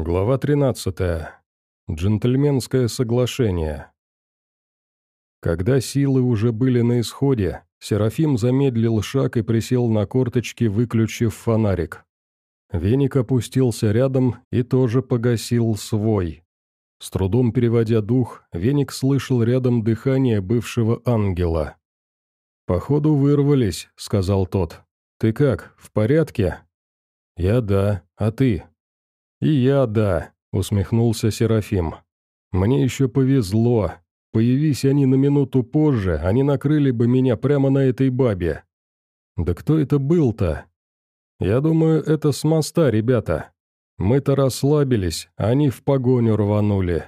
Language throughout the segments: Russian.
Глава 13. Джентльменское соглашение. Когда силы уже были на исходе, Серафим замедлил шаг и присел на корточки, выключив фонарик. Веник опустился рядом и тоже погасил свой. С трудом переводя дух, Веник слышал рядом дыхание бывшего ангела. «Походу вырвались», — сказал тот. «Ты как, в порядке?» «Я да, а ты?» «И я, да», — усмехнулся Серафим. «Мне еще повезло. Появись они на минуту позже, они накрыли бы меня прямо на этой бабе». «Да кто это был-то?» «Я думаю, это с моста, ребята. Мы-то расслабились, они в погоню рванули».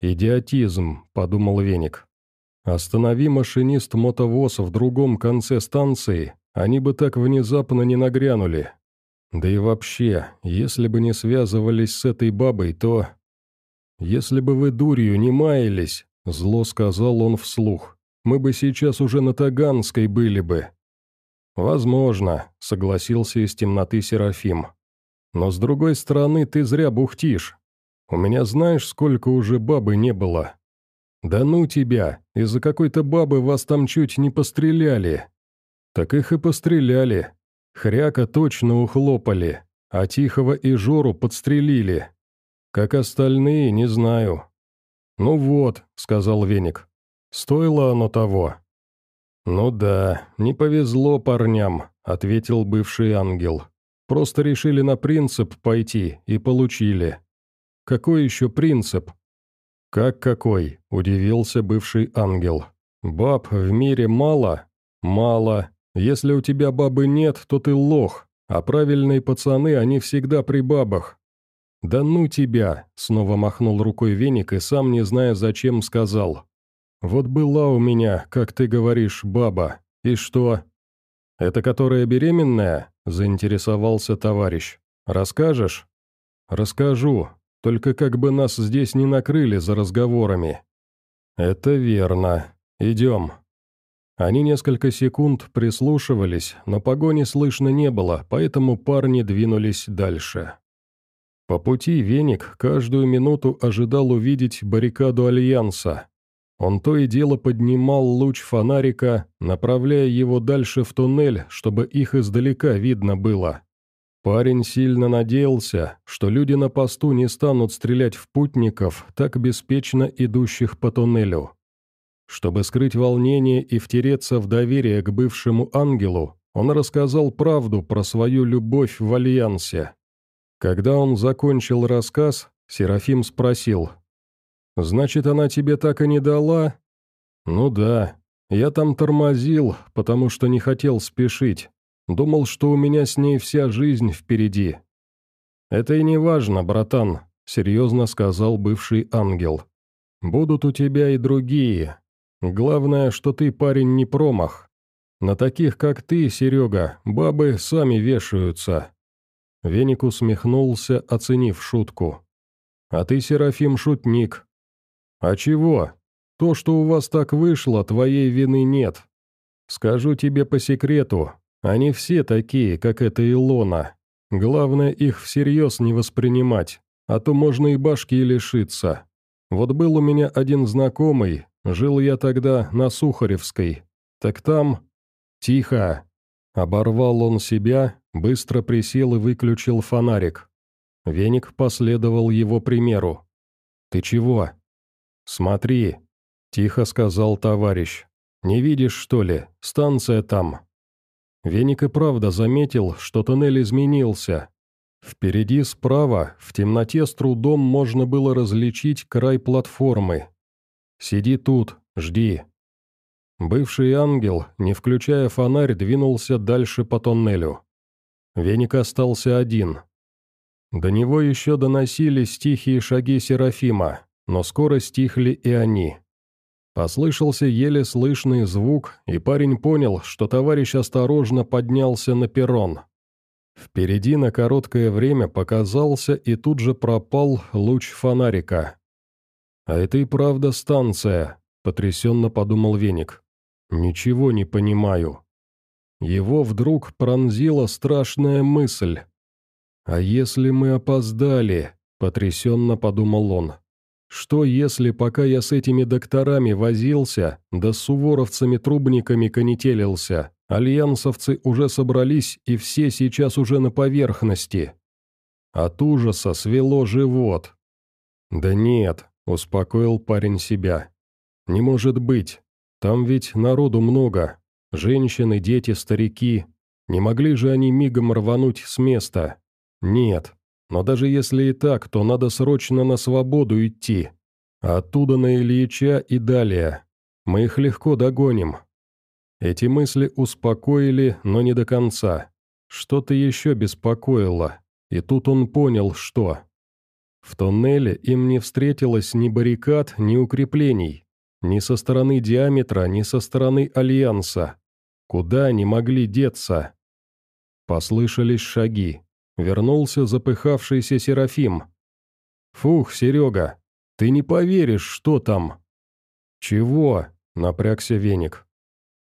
«Идиотизм», — подумал Веник. «Останови машинист мотовоз в другом конце станции, они бы так внезапно не нагрянули, да и вообще, если бы не связывались с этой бабой, то... Если бы вы дурью не маялись, зло сказал он вслух, мы бы сейчас уже на Таганской были бы. Возможно, согласился из темноты Серафим. Но с другой стороны, ты зря бухтишь. У меня знаешь, сколько уже бабы не было? Да ну тебя, из-за какой-то бабы вас там чуть не постреляли. Так их и постреляли, Хряка точно ухлопали, а Тихого и Жору подстрелили. Как остальные, не знаю. «Ну вот», — сказал Веник, — «стоило оно того». «Ну да, не повезло парням», — ответил бывший ангел. «Просто решили на принцип пойти и получили». «Какой еще принцип?» «Как какой?» – удивился бывший ангел. «Баб в мире мало?» «Мало. Если у тебя бабы нет, то ты лох, а правильные пацаны, они всегда при бабах». «Да ну тебя!» — снова махнул рукой веник и сам, не зная зачем, сказал. «Вот была у меня, как ты говоришь, баба. И что?» «Это которая беременная?» — заинтересовался товарищ. «Расскажешь?» «Расскажу. Только как бы нас здесь не накрыли за разговорами». «Это верно. Идем». Они несколько секунд прислушивались, но погони слышно не было, поэтому парни двинулись дальше. По пути Веник каждую минуту ожидал увидеть баррикаду Альянса. Он то и дело поднимал луч фонарика, направляя его дальше в туннель, чтобы их издалека видно было. Парень сильно надеялся, что люди на посту не станут стрелять в путников, так беспечно идущих по туннелю. Чтобы скрыть волнение и втереться в доверие к бывшему ангелу, он рассказал правду про свою любовь в Альянсе. Когда он закончил рассказ, Серафим спросил, «Значит, она тебе так и не дала?» «Ну да, я там тормозил, потому что не хотел спешить. Думал, что у меня с ней вся жизнь впереди». «Это и не важно, братан», — серьезно сказал бывший ангел. «Будут у тебя и другие, Главное, что ты парень не промах. На таких, как ты, Серега, бабы сами вешаются». Веник усмехнулся, оценив шутку. «А ты, Серафим, шутник». «А чего? То, что у вас так вышло, твоей вины нет. Скажу тебе по секрету, они все такие, как эта Илона. Главное, их всерьез не воспринимать, а то можно и башки лишиться. Вот был у меня один знакомый, Жил я тогда на Сухаревской. Так там... Тихо!» Оборвал он себя, быстро присел и выключил фонарик. Веник последовал его примеру. «Ты чего?» «Смотри», — тихо сказал товарищ. «Не видишь, что ли? Станция там». Веник и правда заметил, что туннель изменился. Впереди справа, в темноте с трудом можно было различить край платформы, Сиди тут, жди». Бывший ангел, не включая фонарь, двинулся дальше по тоннелю. Веник остался один. До него еще доносились тихие шаги Серафима, но скоро стихли и они. Послышался еле слышный звук, и парень понял, что товарищ осторожно поднялся на перрон. Впереди на короткое время показался и тут же пропал луч фонарика. «А это и правда станция», — потрясенно подумал Веник. «Ничего не понимаю». Его вдруг пронзила страшная мысль. «А если мы опоздали? – потрясенно подумал он. «Что если, пока я с этими докторами возился, да с суворовцами-трубниками конетелился, альянсовцы уже собрались и все сейчас уже на поверхности?» От ужаса свело живот. «Да нет», – успокоил парень себя. «Не может быть. Там ведь народу много. Женщины, дети, старики. Не могли же они мигом рвануть с места? Нет. Но даже если и так, то надо срочно на свободу идти. Оттуда на Ильича и далее. Мы их легко догоним. Эти мысли успокоили, но не до конца. Что-то еще беспокоило. И тут он понял, что. В тоннеле им не встретилось ни баррикад, ни укреплений. Ни со стороны диаметра, ни со стороны Альянса. Куда они могли деться? Послышались шаги. Вернулся запыхавшийся Серафим. «Фух, Серега, ты не поверишь, что там!» «Чего?» — напрягся веник.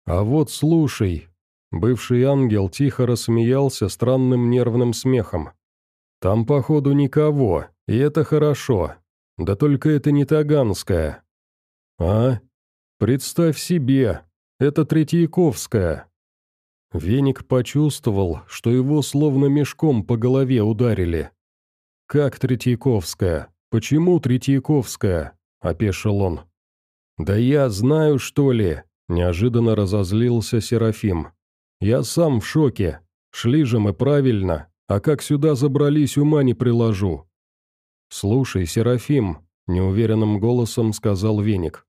«А вот слушай!» Бывший ангел тихо рассмеялся странным нервным смехом. «Там, походу, никого, и это хорошо. Да только это не Таганская». «А? Представь себе, это Третьяковская». Веник почувствовал, что его словно мешком по голове ударили. «Как Третьяковская? Почему Третьяковская?» – опешил он. «Да я знаю, что ли!» – неожиданно разозлился Серафим. «Я сам в шоке. Шли же мы правильно, а как сюда забрались, ума не приложу». «Слушай, Серафим», – неуверенным голосом сказал Веник.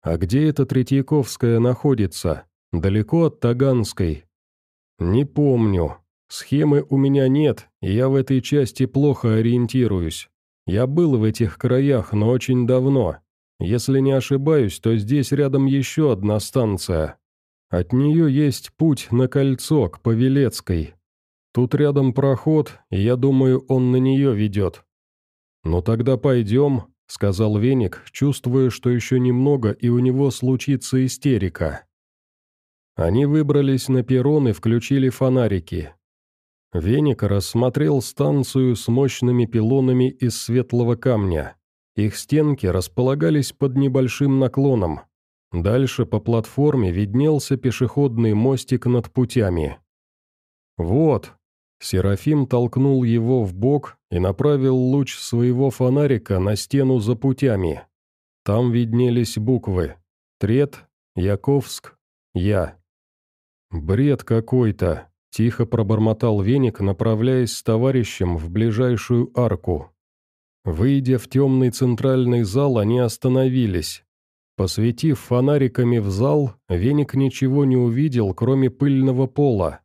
«А где эта Третьяковская находится? Далеко от Таганской?» «Не помню. Схемы у меня нет, и я в этой части плохо ориентируюсь. Я был в этих краях, но очень давно. Если не ошибаюсь, то здесь рядом еще одна станция. От нее есть путь на кольцо к Павелецкой. Тут рядом проход, и я думаю, он на нее ведет». «Ну тогда пойдем», — сказал Веник, чувствуя, что еще немного, и у него случится истерика. Они выбрались на перрон и включили фонарики. Веник рассмотрел станцию с мощными пилонами из светлого камня. Их стенки располагались под небольшим наклоном. Дальше по платформе виднелся пешеходный мостик над путями. «Вот», Серафим толкнул его в бок и направил луч своего фонарика на стену за путями. Там виднелись буквы «Трет», «Яковск», «Я». «Бред какой-то», — тихо пробормотал веник, направляясь с товарищем в ближайшую арку. Выйдя в темный центральный зал, они остановились. Посветив фонариками в зал, веник ничего не увидел, кроме пыльного пола.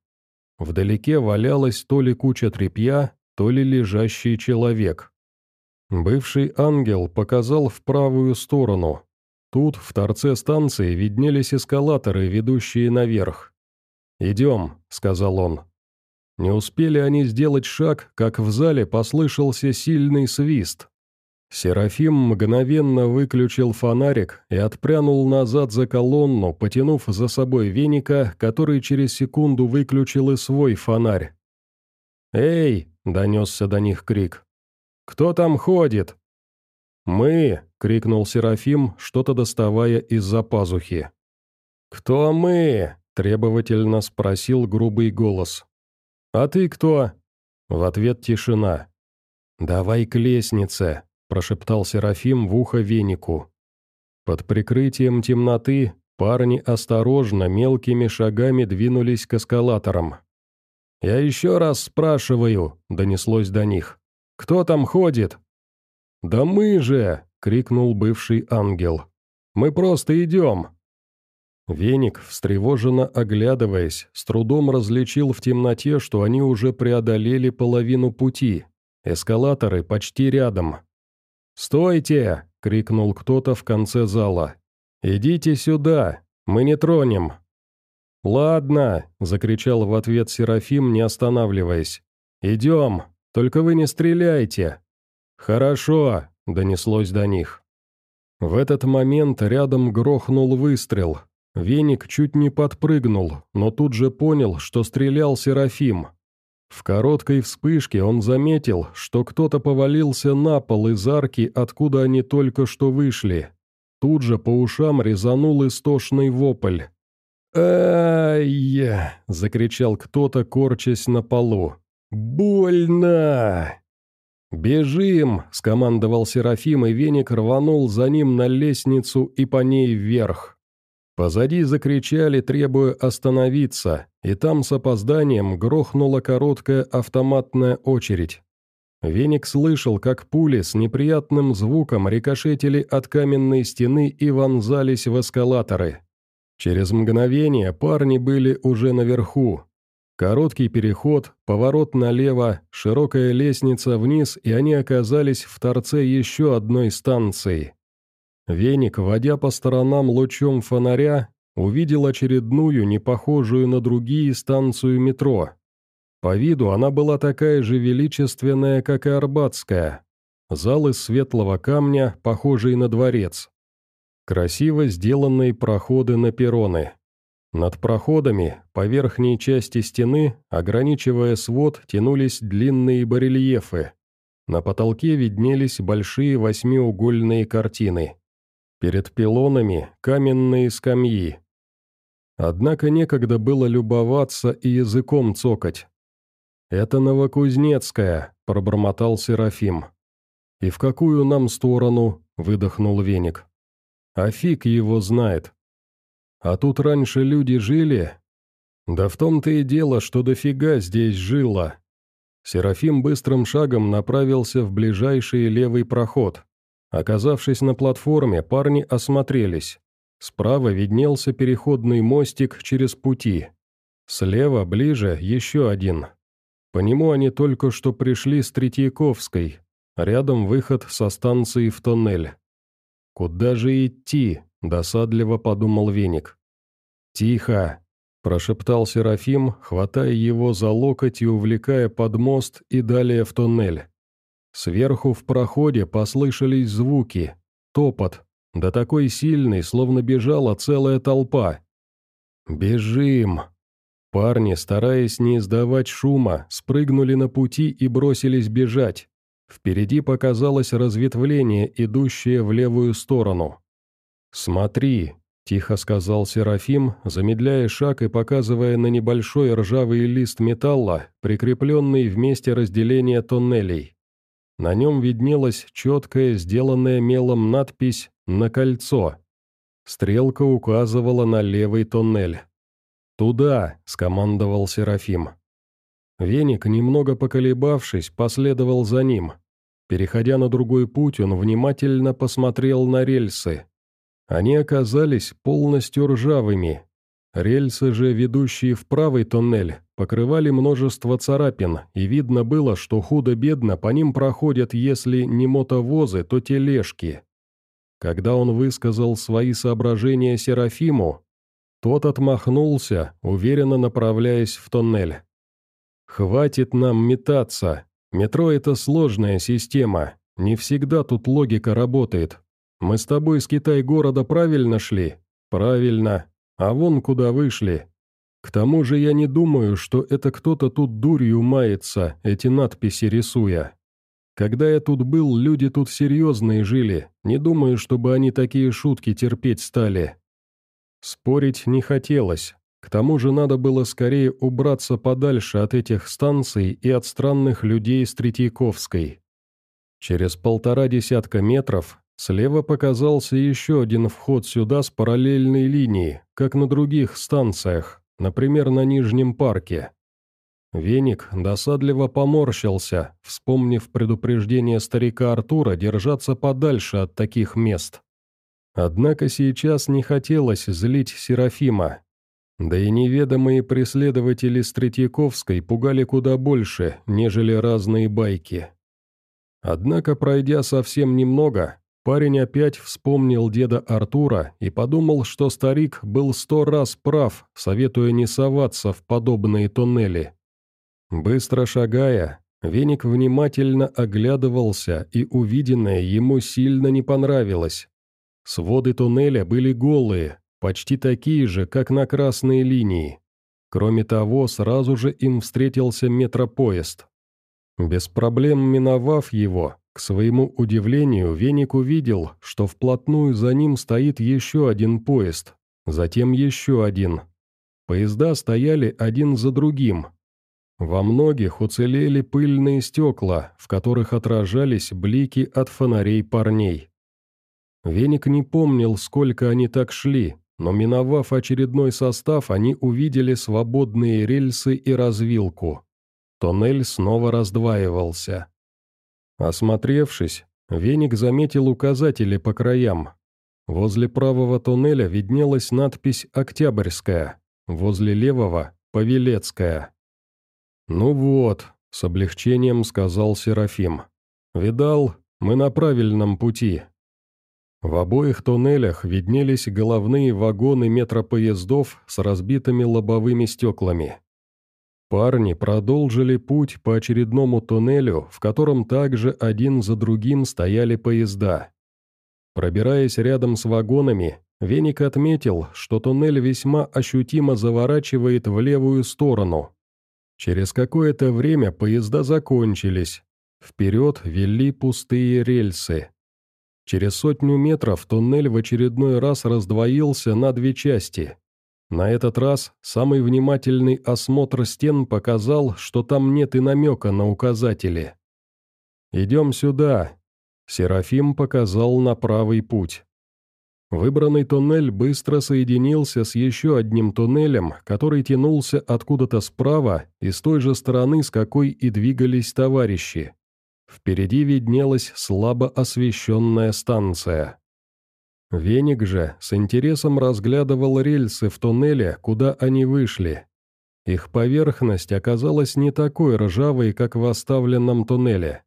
Вдалеке валялась то ли куча тряпья, то ли лежащий человек. Бывший ангел показал в правую сторону. Тут, в торце станции, виднелись эскалаторы, ведущие наверх. «Идем», — сказал он. Не успели они сделать шаг, как в зале послышался сильный свист. Серафим мгновенно выключил фонарик и отпрянул назад за колонну, потянув за собой веника, который через секунду выключил и свой фонарь. «Эй!» — донесся до них крик. «Кто там ходит?» «Мы!» — крикнул Серафим, что-то доставая из-за пазухи. «Кто мы?» — требовательно спросил грубый голос. «А ты кто?» В ответ тишина. «Давай к лестнице», — прошептал Серафим в ухо венику. Под прикрытием темноты парни осторожно, мелкими шагами двинулись к эскалаторам. «Я еще раз спрашиваю», — донеслось до них. «Кто там ходит?» «Да мы же!» — крикнул бывший ангел. «Мы просто идем!» Веник, встревоженно оглядываясь, с трудом различил в темноте, что они уже преодолели половину пути. Эскалаторы почти рядом. «Стойте!» — крикнул кто-то в конце зала. «Идите сюда! Мы не тронем!» «Ладно!» — закричал в ответ Серафим, не останавливаясь. «Идем! Только вы не стреляйте!» «Хорошо!» — донеслось до них. В этот момент рядом грохнул выстрел, Веник чуть не подпрыгнул, но тут же понял, что стрелял Серафим. В короткой вспышке он заметил, что кто-то повалился на пол из арки, откуда они только что вышли. Тут же по ушам резанул истошный вопль. «Ай!» — закричал кто-то, корчась на полу. «Больно!» «Бежим!» — скомандовал Серафим, и веник рванул за ним на лестницу и по ней вверх. Позади закричали, требуя остановиться, и там с опозданием грохнула короткая автоматная очередь. Веник слышал, как пули с неприятным звуком рикошетили от каменной стены и вонзались в эскалаторы. Через мгновение парни были уже наверху, Короткий переход, поворот налево, широкая лестница вниз, и они оказались в торце еще одной станции. Веник, водя по сторонам лучом фонаря, увидел очередную, не похожую на другие станцию метро. По виду она была такая же величественная, как и Арбатская. Зал из светлого камня, похожий на дворец. Красиво сделанные проходы на перроны. Над проходами, по верхней части стены, ограничивая свод, тянулись длинные барельефы. На потолке виднелись большие восьмиугольные картины. Перед пилонами – каменные скамьи. Однако некогда было любоваться и языком цокать. «Это Новокузнецкая», – пробормотал Серафим. «И в какую нам сторону?» – выдохнул Веник. «А фиг его знает», а тут раньше люди жили? Да в том-то и дело, что дофига здесь жило. Серафим быстрым шагом направился в ближайший левый проход. Оказавшись на платформе, парни осмотрелись. Справа виднелся переходный мостик через пути. Слева, ближе, еще один. По нему они только что пришли с Третьяковской. Рядом выход со станции в тоннель. Куда же идти? — досадливо подумал Веник. «Тихо!» — прошептал Серафим, хватая его за локоть и увлекая под мост и далее в туннель. Сверху в проходе послышались звуки, топот, да такой сильный, словно бежала целая толпа. «Бежим!» Парни, стараясь не издавать шума, спрыгнули на пути и бросились бежать. Впереди показалось разветвление, идущее в левую сторону. «Смотри», — тихо сказал Серафим, замедляя шаг и показывая на небольшой ржавый лист металла, прикрепленный в месте разделения тоннелей. На нем виднелась четкая, сделанная мелом надпись «На кольцо». Стрелка указывала на левый тоннель. «Туда!» — скомандовал Серафим. Веник, немного поколебавшись, последовал за ним. Переходя на другой путь, он внимательно посмотрел на рельсы. Они оказались полностью ржавыми. Рельсы же, ведущие в правый тоннель, покрывали множество царапин, и видно было, что худо-бедно по ним проходят, если не мотовозы, то тележки. Когда он высказал свои соображения Серафиму, тот отмахнулся, уверенно направляясь в тоннель. «Хватит нам метаться. Метро — это сложная система. Не всегда тут логика работает. Мы с тобой из Китай-города правильно шли? Правильно. А вон куда вышли. К тому же я не думаю, что это кто-то тут дурью мается, эти надписи рисуя. Когда я тут был, люди тут серьезные жили. Не думаю, чтобы они такие шутки терпеть стали. Спорить не хотелось. К тому же надо было скорее убраться подальше от этих станций и от странных людей с Третьяковской. Через полтора десятка метров Слева показался еще один вход сюда с параллельной линией, как на других станциях, например, на Нижнем парке. Веник досадливо поморщился, вспомнив предупреждение старика Артура держаться подальше от таких мест. Однако сейчас не хотелось злить Серафима. Да и неведомые преследователи с Третьяковской пугали куда больше, нежели разные байки. Однако, пройдя совсем немного, Парень опять вспомнил деда Артура и подумал, что старик был сто раз прав, советуя не соваться в подобные туннели. Быстро шагая, Веник внимательно оглядывался, и увиденное ему сильно не понравилось. Своды туннеля были голые, почти такие же, как на красной линии. Кроме того, сразу же им встретился метропоезд. Без проблем миновав его, к своему удивлению, Веник увидел, что вплотную за ним стоит еще один поезд, затем еще один. Поезда стояли один за другим. Во многих уцелели пыльные стекла, в которых отражались блики от фонарей парней. Веник не помнил, сколько они так шли, но миновав очередной состав, они увидели свободные рельсы и развилку. Тоннель снова раздваивался. Осмотревшись, Веник заметил указатели по краям. Возле правого тоннеля виднелась надпись «Октябрьская», возле левого — «Павелецкая». «Ну вот», — с облегчением сказал Серафим. «Видал, мы на правильном пути». В обоих туннелях виднелись головные вагоны метропоездов с разбитыми лобовыми стеклами. Парни продолжили путь по очередному туннелю, в котором также один за другим стояли поезда. Пробираясь рядом с вагонами, Веник отметил, что туннель весьма ощутимо заворачивает в левую сторону. Через какое-то время поезда закончились. Вперед вели пустые рельсы. Через сотню метров туннель в очередной раз раздвоился на две части. На этот раз самый внимательный осмотр стен показал, что там нет и намека на указатели. «Идем сюда», — Серафим показал на правый путь. Выбранный туннель быстро соединился с еще одним туннелем, который тянулся откуда-то справа и с той же стороны, с какой и двигались товарищи. Впереди виднелась слабо освещенная станция. Веник же с интересом разглядывал рельсы в туннеле, куда они вышли. Их поверхность оказалась не такой ржавой, как в оставленном туннеле.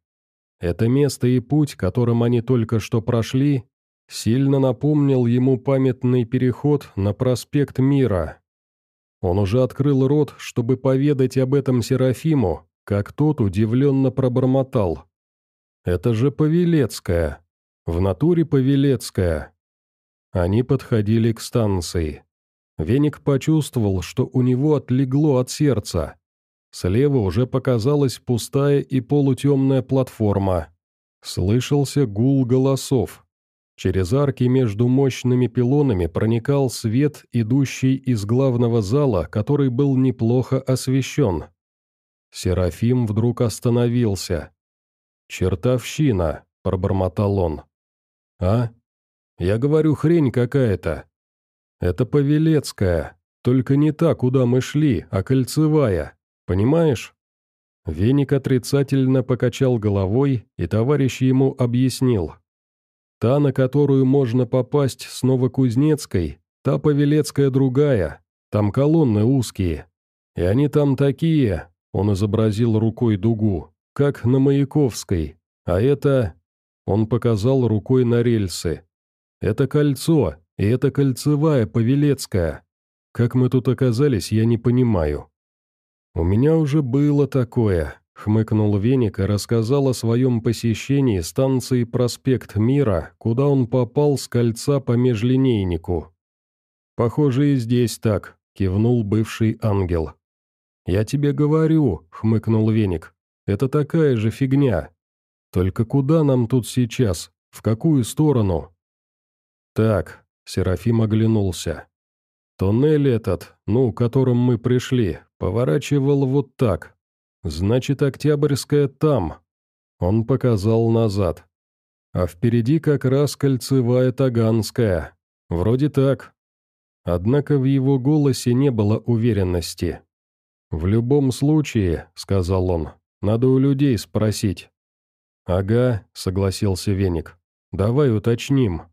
Это место и путь, которым они только что прошли, сильно напомнил ему памятный переход на проспект Мира. Он уже открыл рот, чтобы поведать об этом Серафиму, как тот удивленно пробормотал. Это же Павелецкая. В натуре Павелецкая. Они подходили к станции. Веник почувствовал, что у него отлегло от сердца. Слева уже показалась пустая и полутемная платформа. Слышался гул голосов. Через арки между мощными пилонами проникал свет, идущий из главного зала, который был неплохо освещен. Серафим вдруг остановился. «Чертовщина», — пробормотал он. «А? Я говорю, хрень какая-то. Это Павелецкая, только не та, куда мы шли, а кольцевая, понимаешь?» Веник отрицательно покачал головой, и товарищ ему объяснил. «Та, на которую можно попасть с Новокузнецкой, та Павелецкая другая, там колонны узкие. И они там такие», — он изобразил рукой дугу, как на Маяковской, а это...» Он показал рукой на рельсы. «Это кольцо, и это кольцевая Павелецкая. Как мы тут оказались, я не понимаю». «У меня уже было такое», — хмыкнул Веник и рассказал о своем посещении станции «Проспект Мира», куда он попал с кольца по межлинейнику. «Похоже, и здесь так», — кивнул бывший ангел. «Я тебе говорю», — хмыкнул Веник. Это такая же фигня. Только куда нам тут сейчас? В какую сторону?» «Так», — Серафим оглянулся. «Туннель этот, ну, которым мы пришли, поворачивал вот так. Значит, Октябрьская там». Он показал назад. «А впереди как раз кольцевая Таганская. Вроде так». Однако в его голосе не было уверенности. «В любом случае», — сказал он, надо у людей спросить». «Ага», — согласился Веник. «Давай уточним».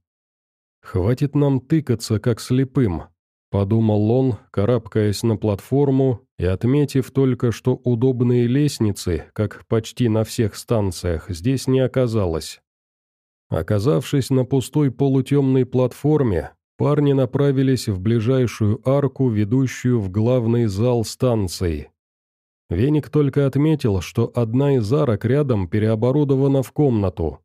«Хватит нам тыкаться, как слепым», — подумал он, карабкаясь на платформу и отметив только, что удобные лестницы, как почти на всех станциях, здесь не оказалось. Оказавшись на пустой полутемной платформе, парни направились в ближайшую арку, ведущую в главный зал станции. Веник только отметил, что одна из арок рядом переоборудована в комнату.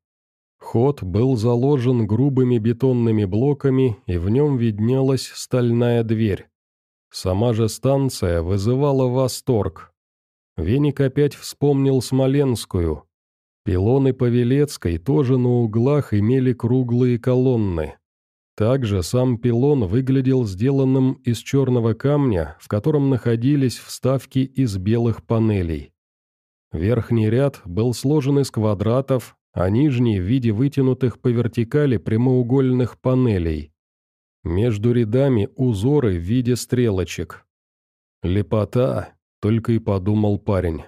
Ход был заложен грубыми бетонными блоками, и в нем виднелась стальная дверь. Сама же станция вызывала восторг. Веник опять вспомнил Смоленскую. Пилоны Павелецкой тоже на углах имели круглые колонны. Также сам пилон выглядел сделанным из черного камня, в котором находились вставки из белых панелей. Верхний ряд был сложен из квадратов, а нижний в виде вытянутых по вертикали прямоугольных панелей. Между рядами узоры в виде стрелочек. «Лепота», — только и подумал парень.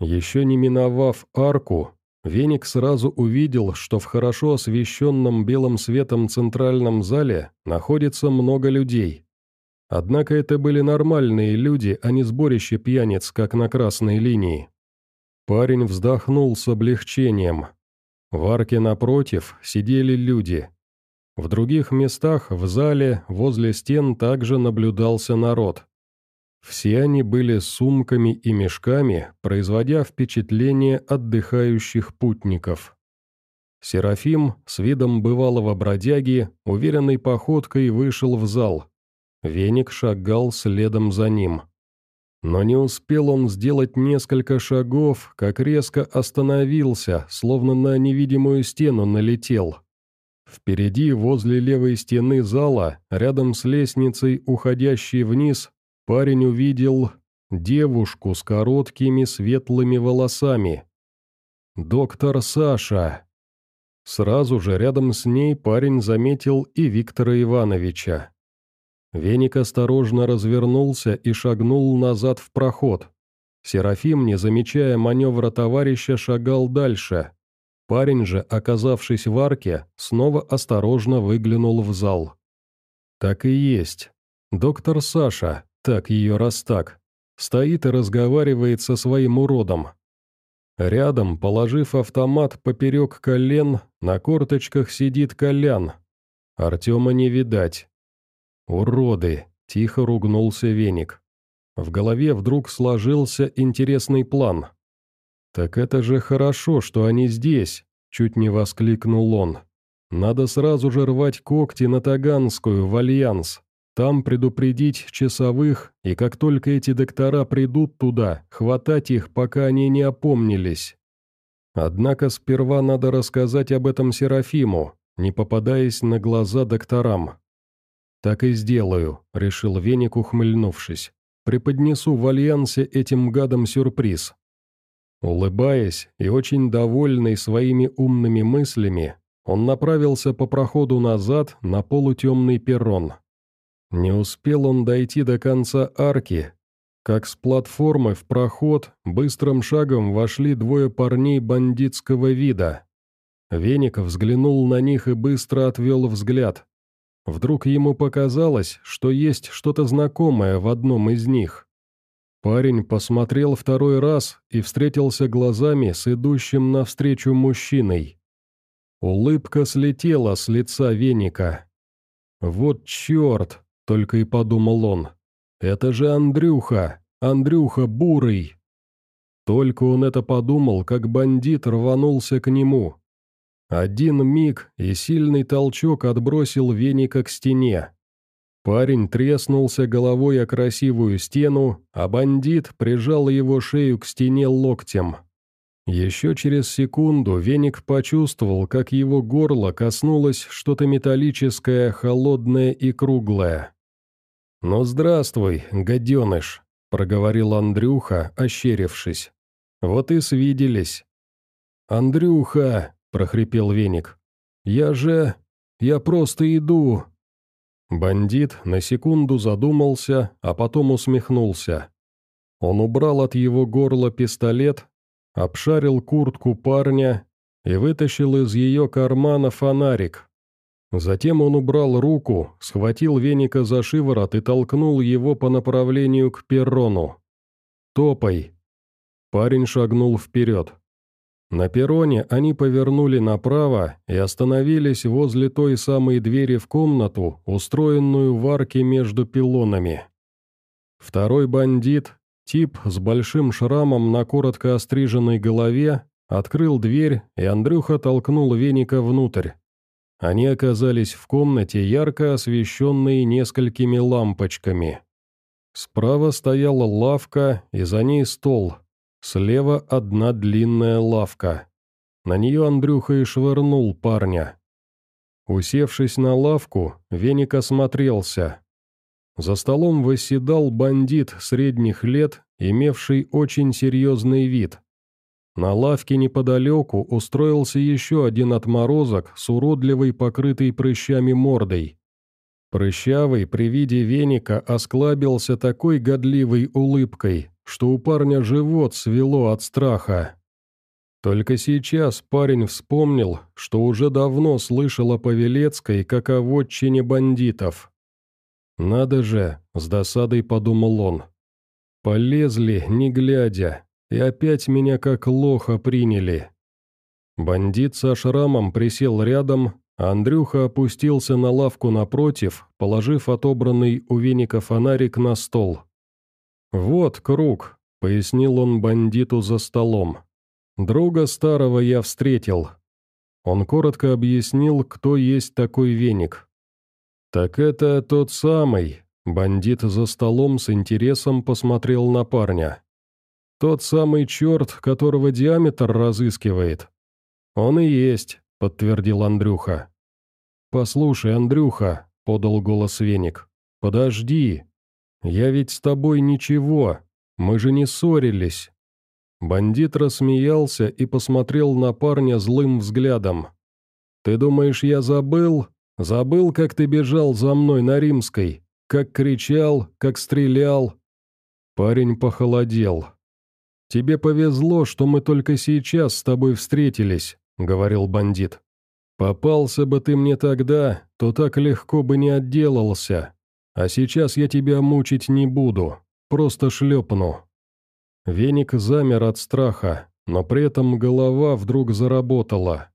Еще не миновав арку, Веник сразу увидел, что в хорошо освещенном белым светом центральном зале находится много людей. Однако это были нормальные люди, а не сборище пьяниц, как на красной линии. Парень вздохнул с облегчением. В арке напротив сидели люди. В других местах в зале, возле стен также наблюдался народ. Все они были сумками и мешками, производя впечатление отдыхающих путников. Серафим с видом бывалого бродяги уверенной походкой вышел в зал. Веник шагал следом за ним. Но не успел он сделать несколько шагов, как резко остановился, словно на невидимую стену налетел. Впереди, возле левой стены зала, рядом с лестницей, уходящей вниз, парень увидел девушку с короткими светлыми волосами. Доктор Саша. Сразу же рядом с ней парень заметил и Виктора Ивановича. Веник осторожно развернулся и шагнул назад в проход. Серафим, не замечая маневра товарища, шагал дальше. Парень же, оказавшись в арке, снова осторожно выглянул в зал. Так и есть. Доктор Саша, так ее раз так, стоит и разговаривает со своим уродом. Рядом, положив автомат поперек колен, на корточках сидит Колян. Артема не видать. «Уроды!» — тихо ругнулся веник. В голове вдруг сложился интересный план. «Так это же хорошо, что они здесь!» — чуть не воскликнул он. «Надо сразу же рвать когти на Таганскую, в Альянс. Там предупредить часовых, и как только эти доктора придут туда, хватать их, пока они не опомнились. Однако сперва надо рассказать об этом Серафиму, не попадаясь на глаза докторам. «Так и сделаю», — решил Веник, ухмыльнувшись. «Преподнесу в Альянсе этим гадам сюрприз». Улыбаясь и очень довольный своими умными мыслями, он направился по проходу назад на полутемный перрон. Не успел он дойти до конца арки, как с платформы в проход быстрым шагом вошли двое парней бандитского вида. Веников взглянул на них и быстро отвел взгляд. Вдруг ему показалось, что есть что-то знакомое в одном из них. Парень посмотрел второй раз и встретился глазами с идущим навстречу мужчиной. Улыбка слетела с лица веника. «Вот черт!» Только и подумал он. «Это же Андрюха! Андрюха Бурый!» Только он это подумал, как бандит рванулся к нему. Один миг и сильный толчок отбросил веника к стене. Парень треснулся головой о красивую стену, а бандит прижал его шею к стене локтем. Еще через секунду веник почувствовал, как его горло коснулось что-то металлическое, холодное и круглое. «Ну, здравствуй, гаденыш», — проговорил Андрюха, ощерившись. «Вот и свиделись». «Андрюха», — прохрипел Веник, — «я же... я просто иду». Бандит на секунду задумался, а потом усмехнулся. Он убрал от его горла пистолет, обшарил куртку парня и вытащил из ее кармана фонарик, Затем он убрал руку, схватил веника за шиворот и толкнул его по направлению к перрону. «Топай!» Парень шагнул вперед. На перроне они повернули направо и остановились возле той самой двери в комнату, устроенную в арке между пилонами. Второй бандит, тип с большим шрамом на коротко остриженной голове, открыл дверь, и Андрюха толкнул веника внутрь. Они оказались в комнате, ярко освещенной несколькими лампочками. Справа стояла лавка, и за ней стол. Слева одна длинная лавка. На нее Андрюха и швырнул парня. Усевшись на лавку, Веник осмотрелся. За столом восседал бандит средних лет, имевший очень серьезный вид. На лавке неподалеку устроился еще один отморозок с уродливой покрытой прыщами мордой. Прыщавый при виде веника осклабился такой годливой улыбкой, что у парня живот свело от страха. Только сейчас парень вспомнил, что уже давно слышал о Павелецкой как о вотчине бандитов. «Надо же», — с досадой подумал он. «Полезли, не глядя, и опять меня как лоха приняли». Бандит со шрамом присел рядом, Андрюха опустился на лавку напротив, положив отобранный у веника фонарик на стол. «Вот круг», — пояснил он бандиту за столом. «Друга старого я встретил». Он коротко объяснил, кто есть такой веник. «Так это тот самый», — бандит за столом с интересом посмотрел на парня. «Тот самый черт, которого диаметр разыскивает». «Он и есть», — подтвердил Андрюха. «Послушай, Андрюха», — подал голос Веник, — «подожди. Я ведь с тобой ничего, мы же не ссорились». Бандит рассмеялся и посмотрел на парня злым взглядом. «Ты думаешь, я забыл?» Забыл, как ты бежал за мной на Римской, как кричал, как стрелял?» Парень похолодел. «Тебе повезло, что мы только сейчас с тобой встретились», — говорил бандит. «Попался бы ты мне тогда, то так легко бы не отделался. А сейчас я тебя мучить не буду, просто шлепну». Веник замер от страха, но при этом голова вдруг заработала.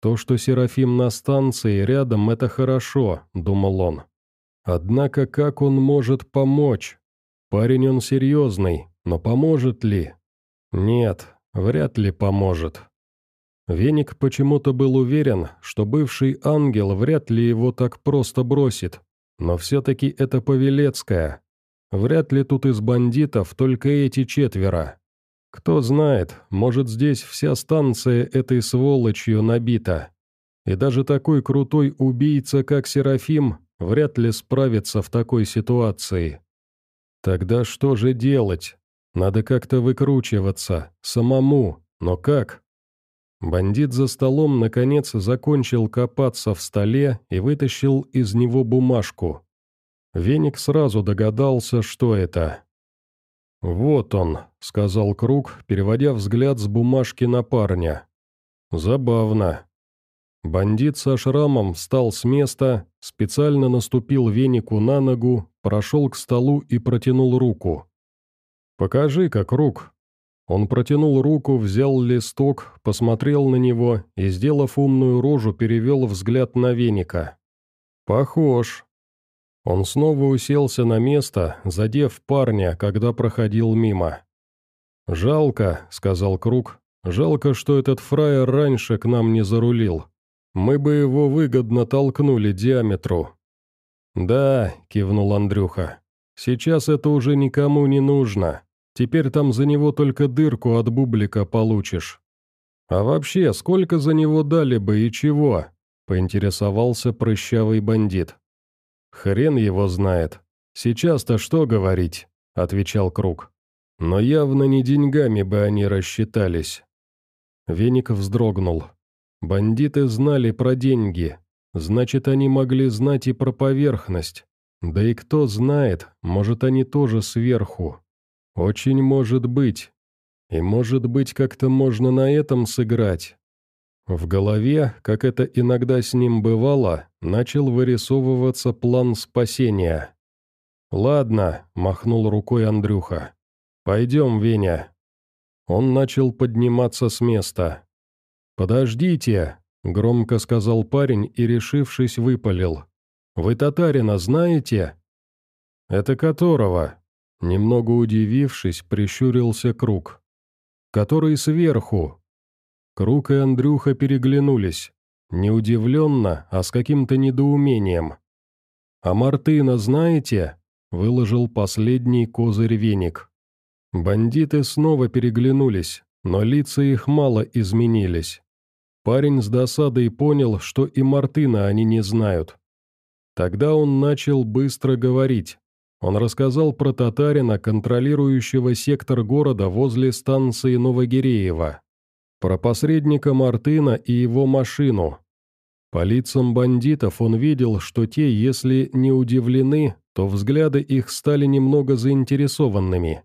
То, что Серафим на станции рядом, это хорошо, думал он. Однако как он может помочь? Парень он серьезный, но поможет ли? Нет, вряд ли поможет. Веник почему-то был уверен, что бывший ангел вряд ли его так просто бросит, но все-таки это Павелецкая. Вряд ли тут из бандитов только эти четверо. Кто знает, может здесь вся станция этой сволочью набита. И даже такой крутой убийца, как Серафим, вряд ли справится в такой ситуации. Тогда что же делать? Надо как-то выкручиваться, самому, но как? Бандит за столом, наконец, закончил копаться в столе и вытащил из него бумажку. Веник сразу догадался, что это. «Вот он», — сказал Круг, переводя взгляд с бумажки на парня. «Забавно». Бандит со шрамом встал с места, специально наступил венику на ногу, прошел к столу и протянул руку. «Покажи, как Круг». Он протянул руку, взял листок, посмотрел на него и, сделав умную рожу, перевел взгляд на веника. «Похож», он снова уселся на место, задев парня, когда проходил мимо. «Жалко», — сказал Круг, — «жалко, что этот фраер раньше к нам не зарулил. Мы бы его выгодно толкнули диаметру». «Да», — кивнул Андрюха, — «сейчас это уже никому не нужно. Теперь там за него только дырку от бублика получишь». «А вообще, сколько за него дали бы и чего?» — поинтересовался прыщавый бандит. «Хрен его знает. Сейчас-то что говорить?» — отвечал Круг. «Но явно не деньгами бы они рассчитались». Веник вздрогнул. Бандиты знали про деньги. Значит, они могли знать и про поверхность. Да и кто знает, может, они тоже сверху. Очень может быть. И может быть, как-то можно на этом сыграть. В голове, как это иногда с ним бывало, начал вырисовываться план спасения. «Ладно», — махнул рукой Андрюха. «Пойдем, Веня». Он начал подниматься с места. «Подождите», — громко сказал парень и, решившись, выпалил. «Вы татарина знаете?» «Это которого?» Немного удивившись, прищурился круг. «Который сверху, Круг и Андрюха переглянулись. Не удивленно, а с каким-то недоумением. «А Мартына знаете?» выложил последний козырь веник. Бандиты снова переглянулись, но лица их мало изменились. Парень с досадой понял, что и Мартына они не знают. Тогда он начал быстро говорить. Он рассказал про татарина, контролирующего сектор города возле станции Новогиреева. Про посредника Мартына и его машину. По лицам бандитов он видел, что те, если не удивлены, то взгляды их стали немного заинтересованными.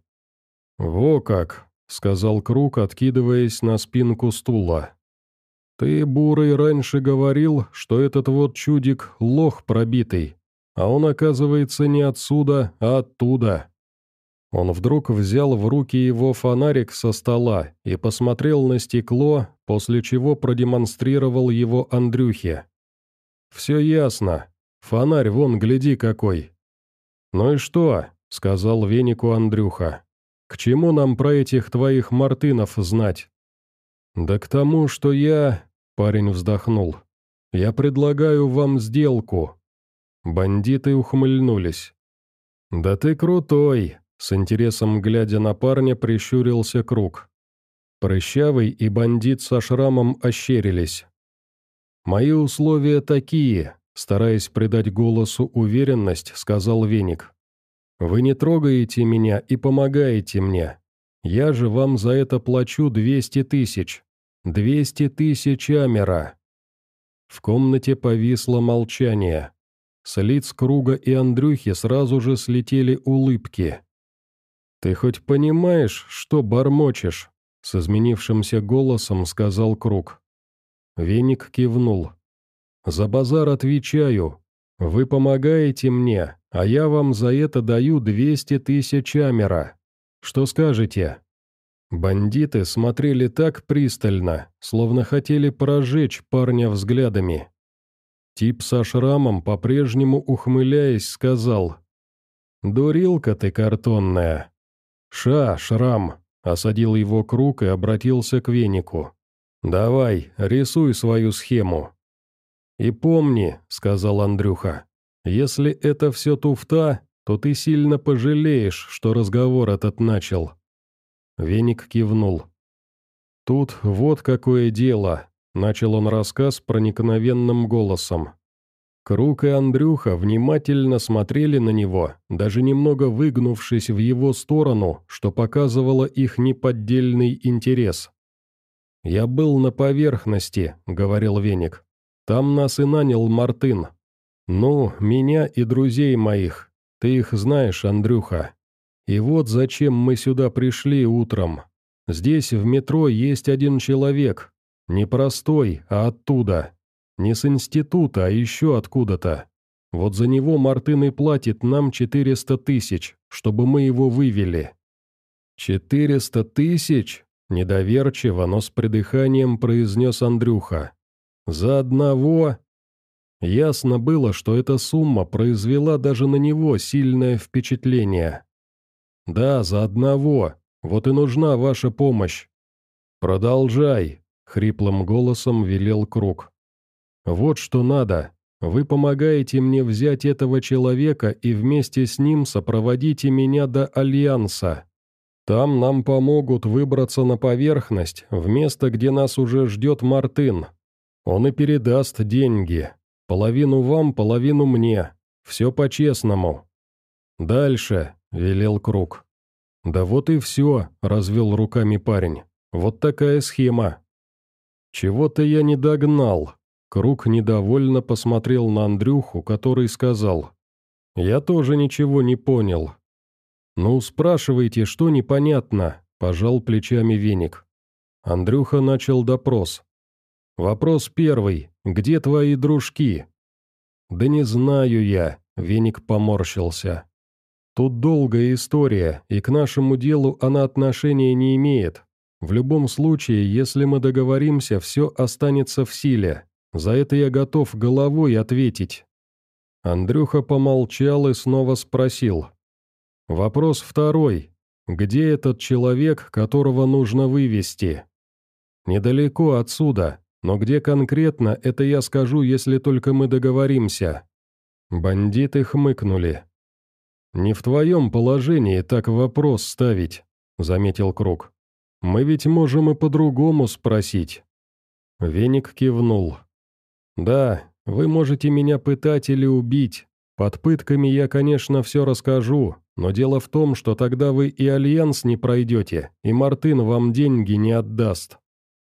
«Во как!» — сказал Круг, откидываясь на спинку стула. «Ты, Бурый, раньше говорил, что этот вот чудик — лох пробитый, а он, оказывается, не отсюда, а оттуда». Он вдруг взял в руки его фонарик со стола и посмотрел на стекло, после чего продемонстрировал его Андрюхе. «Все ясно. Фонарь вон, гляди какой». «Ну и что?» — сказал венику Андрюха. «К чему нам про этих твоих мартынов знать?» «Да к тому, что я...» — парень вздохнул. «Я предлагаю вам сделку». Бандиты ухмыльнулись. «Да ты крутой!» — с интересом глядя на парня прищурился круг. Прыщавый и бандит со шрамом ощерились. «Мои условия такие», — стараясь придать голосу уверенность, сказал Веник. «Вы не трогаете меня и помогаете мне. Я же вам за это плачу двести тысяч. Двести тысяч амера!» В комнате повисло молчание. С лиц Круга и Андрюхи сразу же слетели улыбки. «Ты хоть понимаешь, что бормочешь?» С изменившимся голосом сказал Круг. Веник кивнул. «За базар отвечаю. Вы помогаете мне, а я вам за это даю двести тысяч амера. Что скажете?» Бандиты смотрели так пристально, словно хотели прожечь парня взглядами. Тип со шрамом, по-прежнему ухмыляясь, сказал «Дурилка ты картонная». «Ша, шрам», — осадил его круг и обратился к венику. «Давай, рисуй свою схему». «И помни», — сказал Андрюха, — «если это все туфта, то ты сильно пожалеешь, что разговор этот начал». Веник кивнул. «Тут вот какое дело», — начал он рассказ проникновенным голосом. Круг и Андрюха внимательно смотрели на него, даже немного выгнувшись в его сторону, что показывало их неподдельный интерес. «Я был на поверхности», — говорил Веник. «Там нас и нанял Мартын. Ну, меня и друзей моих. Ты их знаешь, Андрюха. И вот зачем мы сюда пришли утром. Здесь в метро есть один человек. Не простой, а оттуда. Не с института, а еще откуда-то. Вот за него Мартын и платит нам 400 тысяч, чтобы мы его вывели». «Четыреста тысяч?» – недоверчиво, но с придыханием произнес Андрюха. «За одного?» Ясно было, что эта сумма произвела даже на него сильное впечатление. «Да, за одного. Вот и нужна ваша помощь». «Продолжай», — хриплым голосом велел Круг. «Вот что надо. Вы помогаете мне взять этого человека и вместе с ним сопроводите меня до Альянса. Там нам помогут выбраться на поверхность, в место, где нас уже ждет Мартын. Он и передаст деньги. Половину вам, половину мне. Все по-честному. Дальше. — велел Круг. «Да вот и все», — развел руками парень. «Вот такая схема». «Чего-то я не догнал». Круг недовольно посмотрел на Андрюху, который сказал. «Я тоже ничего не понял». «Ну, спрашивайте, что непонятно», — пожал плечами веник. Андрюха начал допрос. «Вопрос первый. Где твои дружки?» «Да не знаю я», — веник поморщился. Тут долгая история, и к нашему делу она отношения не имеет. В любом случае, если мы договоримся, все останется в силе. За это я готов головой ответить». Андрюха помолчал и снова спросил. «Вопрос второй. Где этот человек, которого нужно вывести?» «Недалеко отсюда, но где конкретно, это я скажу, если только мы договоримся». Бандиты хмыкнули. «Не в твоем положении так вопрос ставить», — заметил Круг. «Мы ведь можем и по-другому спросить». Веник кивнул. «Да, вы можете меня пытать или убить. Под пытками я, конечно, все расскажу, но дело в том, что тогда вы и Альянс не пройдете, и Мартын вам деньги не отдаст.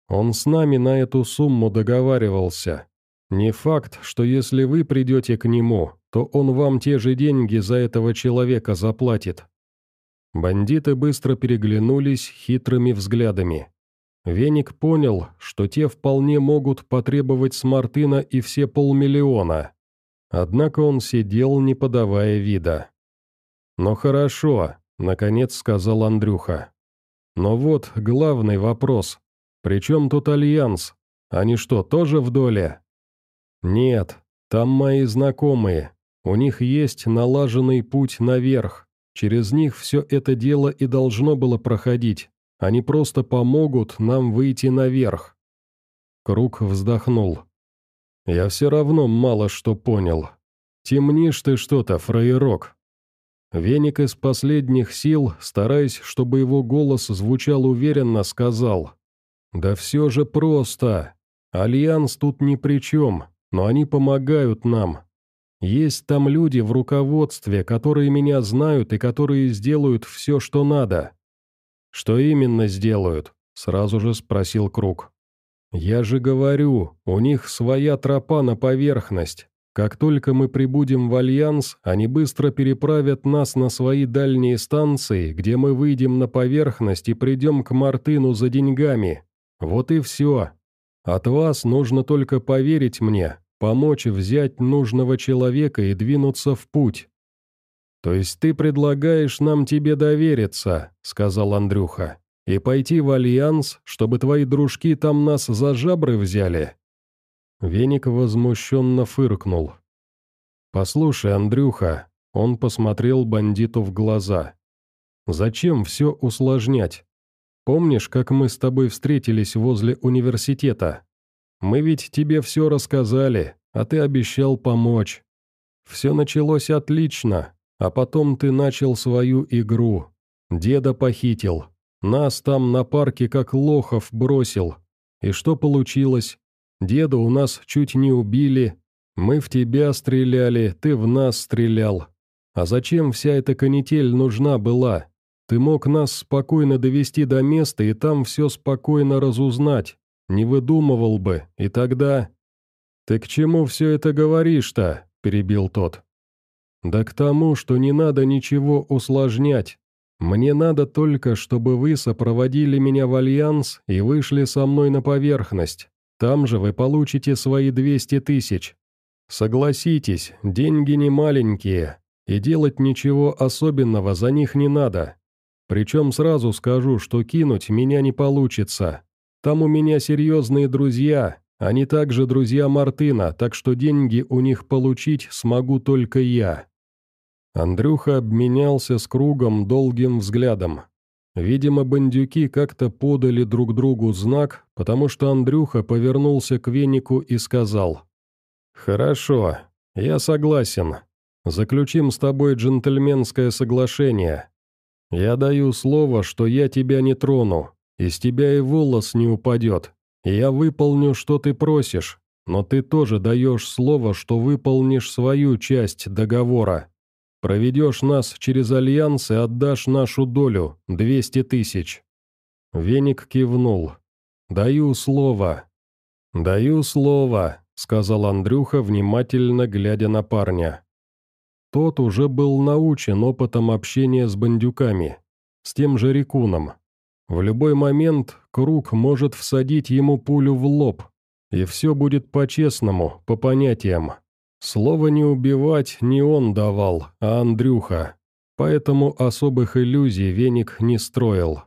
Он с нами на эту сумму договаривался. Не факт, что если вы придете к нему, то он вам те же деньги за этого человека заплатит». Бандиты быстро переглянулись хитрыми взглядами. Веник понял, что те вполне могут потребовать с Мартына и все полмиллиона. Однако он сидел, не подавая вида. «Ну хорошо», — наконец сказал Андрюха. «Но вот главный вопрос. Причем тут Альянс? Они что, тоже в доле?» «Нет, там мои знакомые. У них есть налаженный путь наверх. Через них все это дело и должно было проходить. Они просто помогут нам выйти наверх». Круг вздохнул. «Я все равно мало что понял. Темнишь ты что-то, фраерок». Веник из последних сил, стараясь, чтобы его голос звучал уверенно, сказал. «Да все же просто. Альянс тут ни при чем, но они помогают нам. Есть там люди в руководстве, которые меня знают и которые сделают все, что надо». «Что именно сделают?» — сразу же спросил Круг. «Я же говорю, у них своя тропа на поверхность. Как только мы прибудем в Альянс, они быстро переправят нас на свои дальние станции, где мы выйдем на поверхность и придем к Мартыну за деньгами. Вот и все. От вас нужно только поверить мне, помочь взять нужного человека и двинуться в путь». «То есть ты предлагаешь нам тебе довериться», — сказал Андрюха, «и пойти в Альянс, чтобы твои дружки там нас за жабры взяли?» Веник возмущенно фыркнул. «Послушай, Андрюха», — он посмотрел бандиту в глаза. «Зачем все усложнять? Помнишь, как мы с тобой встретились возле университета? Мы ведь тебе все рассказали, а ты обещал помочь. Все началось отлично, а потом ты начал свою игру. Деда похитил. Нас там на парке как лохов бросил. И что получилось? Деда у нас чуть не убили. Мы в тебя стреляли, ты в нас стрелял. А зачем вся эта канитель нужна была? Ты мог нас спокойно довести до места и там все спокойно разузнать. Не выдумывал бы, и тогда...» «Ты к чему все это говоришь-то?» – перебил тот. «Да к тому, что не надо ничего усложнять. Мне надо только, чтобы вы сопроводили меня в Альянс и вышли со мной на поверхность. Там же вы получите свои 200 тысяч. Согласитесь, деньги не маленькие, и делать ничего особенного за них не надо. Причем сразу скажу, что кинуть меня не получится. Там у меня серьезные друзья, они также друзья Мартына, так что деньги у них получить смогу только я». Андрюха обменялся с кругом долгим взглядом. Видимо, бандюки как-то подали друг другу знак, потому что Андрюха повернулся к венику и сказал. «Хорошо, я согласен. Заключим с тобой джентльменское соглашение. Я даю слово, что я тебя не трону, из тебя и волос не упадет. Я выполню, что ты просишь, но ты тоже даешь слово, что выполнишь свою часть договора. Проведешь нас через Альянс и отдашь нашу долю, 200 тысяч». Веник кивнул. «Даю слово». «Даю слово», — сказал Андрюха, внимательно глядя на парня. Тот уже был научен опытом общения с бандюками, с тем же Рикуном. В любой момент круг может всадить ему пулю в лоб, и все будет по-честному, по понятиям. Слово «не убивать» не он давал, а Андрюха, поэтому особых иллюзий веник не строил.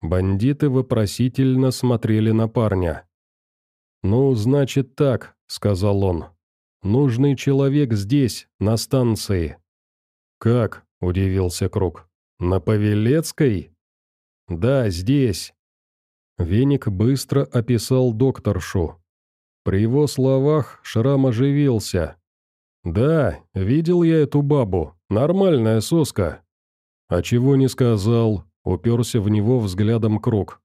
Бандиты вопросительно смотрели на парня. «Ну, значит так», — сказал он. «Нужный человек здесь, на станции». «Как?» — удивился Круг. «На Павелецкой?» «Да, здесь». Веник быстро описал докторшу. При его словах Шрам оживился. «Да, видел я эту бабу. Нормальная соска». «А чего не сказал?» — уперся в него взглядом круг.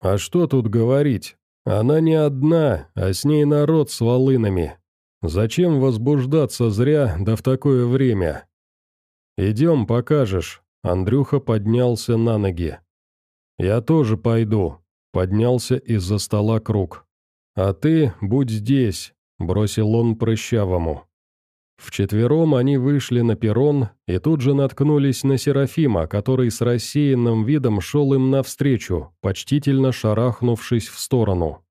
«А что тут говорить? Она не одна, а с ней народ с волынами. Зачем возбуждаться зря, да в такое время?» «Идем, покажешь». Андрюха поднялся на ноги. «Я тоже пойду», — поднялся из-за стола круг. «А ты будь здесь», — бросил он прыщавому. Вчетвером они вышли на перрон и тут же наткнулись на Серафима, который с рассеянным видом шел им навстречу, почтительно шарахнувшись в сторону.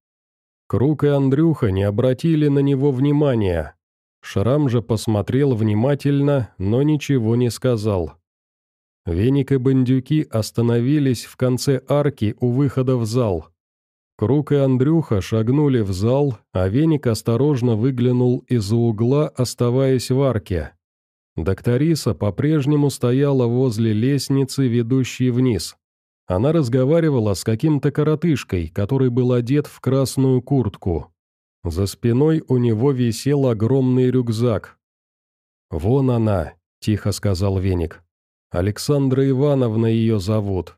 Круг и Андрюха не обратили на него внимания. Шрам же посмотрел внимательно, но ничего не сказал. Веник и бандюки остановились в конце арки у выхода в зал. Круг и Андрюха шагнули в зал, а Веник осторожно выглянул из-за угла, оставаясь в арке. Докториса по-прежнему стояла возле лестницы, ведущей вниз. Она разговаривала с каким-то коротышкой, который был одет в красную куртку. За спиной у него висел огромный рюкзак. «Вон она», — тихо сказал Веник. «Александра Ивановна ее зовут».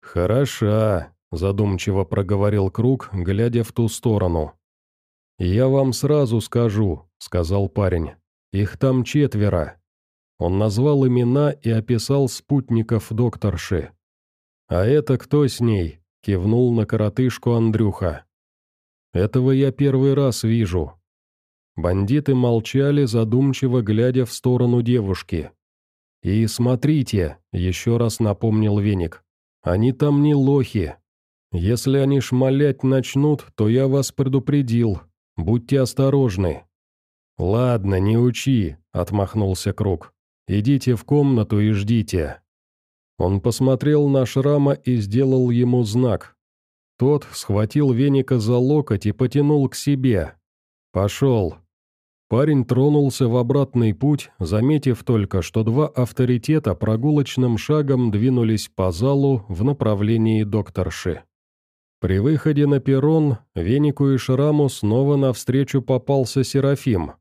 «Хороша», задумчиво проговорил Круг, глядя в ту сторону. «Я вам сразу скажу», — сказал парень. «Их там четверо». Он назвал имена и описал спутников докторши. «А это кто с ней?» — кивнул на коротышку Андрюха. «Этого я первый раз вижу». Бандиты молчали, задумчиво глядя в сторону девушки. «И смотрите», — еще раз напомнил Веник, — «они там не лохи, если они шмалять начнут, то я вас предупредил. Будьте осторожны». «Ладно, не учи», — отмахнулся Круг. «Идите в комнату и ждите». Он посмотрел на шрама и сделал ему знак. Тот схватил веника за локоть и потянул к себе. «Пошел». Парень тронулся в обратный путь, заметив только, что два авторитета прогулочным шагом двинулись по залу в направлении докторши. При выходе на перрон Венику и Шраму снова навстречу попался Серафим.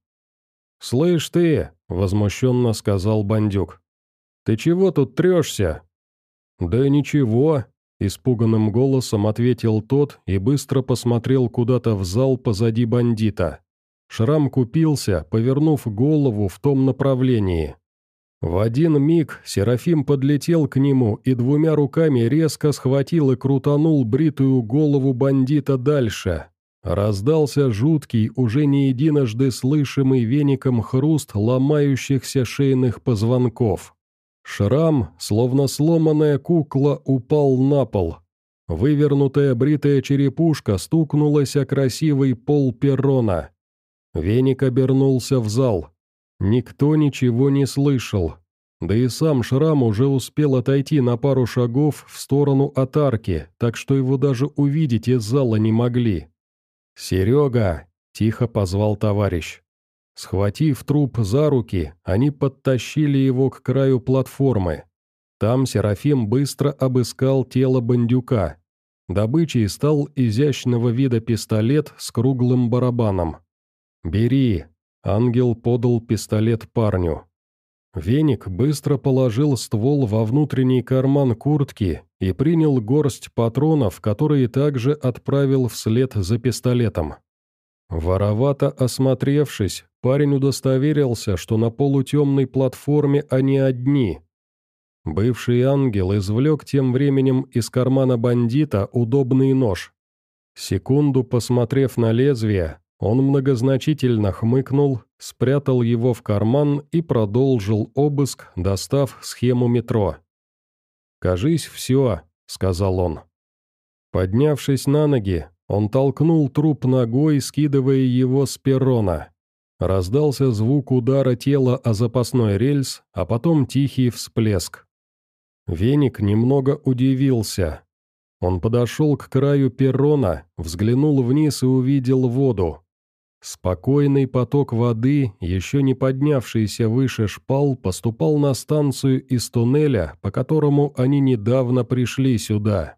«Слышь ты!» — возмущенно сказал бандюк. «Ты чего тут трешься?» «Да ничего», — испуганным голосом ответил тот и быстро посмотрел куда-то в зал позади бандита. Шрам купился, повернув голову в том направлении. В один миг Серафим подлетел к нему и двумя руками резко схватил и крутанул бритую голову бандита дальше. Раздался жуткий, уже не единожды слышимый веником хруст ломающихся шейных позвонков. Шрам, словно сломанная кукла, упал на пол. Вывернутая бритая черепушка стукнулась о красивый пол перрона. Веник обернулся в зал. Никто ничего не слышал. Да и сам Шрам уже успел отойти на пару шагов в сторону от арки, так что его даже увидеть из зала не могли. «Серега!» – тихо позвал товарищ. Схватив труп за руки, они подтащили его к краю платформы. Там Серафим быстро обыскал тело бандюка. Добычей стал изящного вида пистолет с круглым барабаном. «Бери!» Ангел подал пистолет парню. Веник быстро положил ствол во внутренний карман куртки и принял горсть патронов, которые также отправил вслед за пистолетом. Воровато осмотревшись, парень удостоверился, что на полутемной платформе они одни. Бывший ангел извлек тем временем из кармана бандита удобный нож. Секунду посмотрев на лезвие, он многозначительно хмыкнул, спрятал его в карман и продолжил обыск, достав схему метро. «Кажись, все», — сказал он. Поднявшись на ноги, он толкнул труп ногой, скидывая его с перрона. Раздался звук удара тела о запасной рельс, а потом тихий всплеск. Веник немного удивился. Он подошел к краю перрона, взглянул вниз и увидел воду. Спокойный поток воды, еще не поднявшийся выше шпал, поступал на станцию из туннеля, по которому они недавно пришли сюда.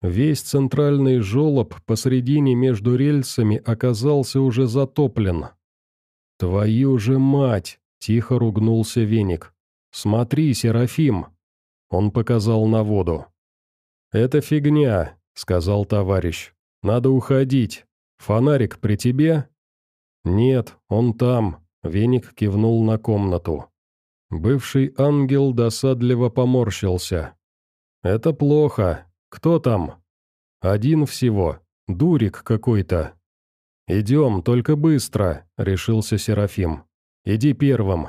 Весь центральный желоб посредине между рельсами оказался уже затоплен. «Твою же мать!» — тихо ругнулся веник. «Смотри, Серафим!» Он показал на воду. «Это фигня», — сказал товарищ. «Надо уходить. Фонарик при тебе?» «Нет, он там», — веник кивнул на комнату. Бывший ангел досадливо поморщился. «Это плохо. Кто там?» «Один всего. Дурик какой-то». «Идем, только быстро», — решился Серафим. «Иди первым».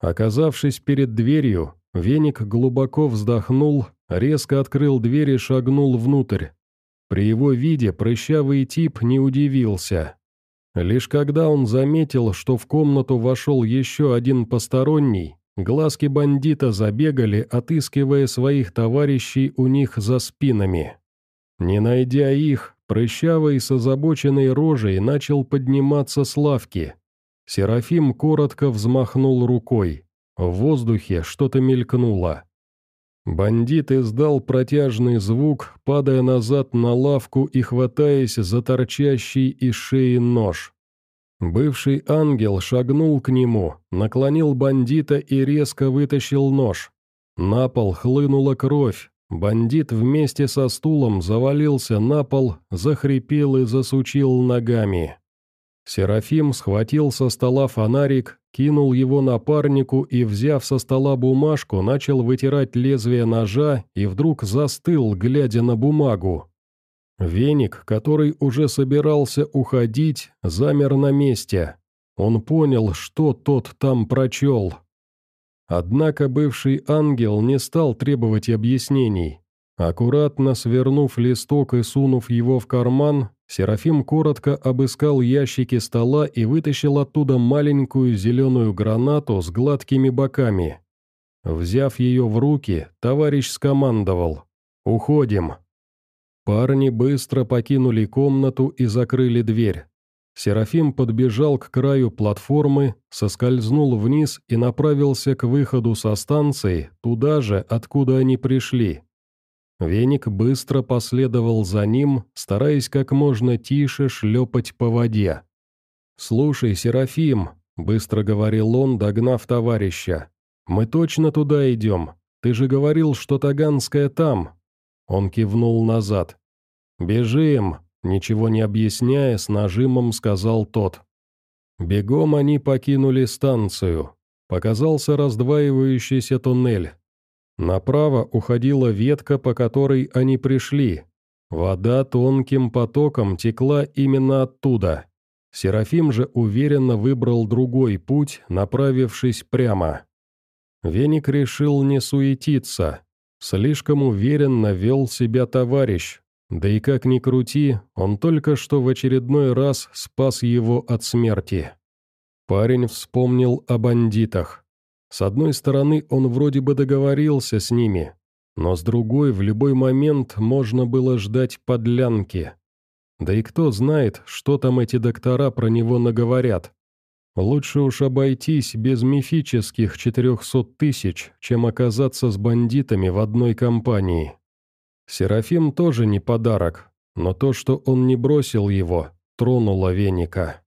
Оказавшись перед дверью, Веник глубоко вздохнул, резко открыл дверь и шагнул внутрь. При его виде прыщавый тип не удивился. Лишь когда он заметил, что в комнату вошел еще один посторонний, глазки бандита забегали, отыскивая своих товарищей у них за спинами. Не найдя их, прыщавый с озабоченной рожей начал подниматься с лавки. Серафим коротко взмахнул рукой. В воздухе что-то мелькнуло. Бандит издал протяжный звук, падая назад на лавку и хватаясь за торчащий из шеи нож. Бывший ангел шагнул к нему, наклонил бандита и резко вытащил нож. На пол хлынула кровь. Бандит вместе со стулом завалился на пол, захрипел и засучил ногами. Серафим схватил со стола фонарик, кинул его напарнику и, взяв со стола бумажку, начал вытирать лезвие ножа и вдруг застыл, глядя на бумагу. Веник, который уже собирался уходить, замер на месте. Он понял, что тот там прочел. Однако бывший ангел не стал требовать объяснений. Аккуратно свернув листок и сунув его в карман, Серафим коротко обыскал ящики стола и вытащил оттуда маленькую зеленую гранату с гладкими боками. Взяв ее в руки, товарищ скомандовал «Уходим». Парни быстро покинули комнату и закрыли дверь. Серафим подбежал к краю платформы, соскользнул вниз и направился к выходу со станции, туда же, откуда они пришли. Веник быстро последовал за ним, стараясь как можно тише шлепать по воде. «Слушай, Серафим», — быстро говорил он, догнав товарища, — «мы точно туда идем. Ты же говорил, что Таганская там». Он кивнул назад. «Бежим», — ничего не объясняя, с нажимом сказал тот. Бегом они покинули станцию. Показался раздваивающийся туннель. Направо уходила ветка, по которой они пришли. Вода тонким потоком текла именно оттуда. Серафим же уверенно выбрал другой путь, направившись прямо. Веник решил не суетиться. Слишком уверенно вел себя товарищ. Да и как ни крути, он только что в очередной раз спас его от смерти. Парень вспомнил о бандитах. С одной стороны, он вроде бы договорился с ними, но с другой, в любой момент можно было ждать подлянки. Да и кто знает, что там эти доктора про него наговорят. Лучше уж обойтись без мифических 400 тысяч, чем оказаться с бандитами в одной компании. Серафим тоже не подарок, но то, что он не бросил его, тронуло веника.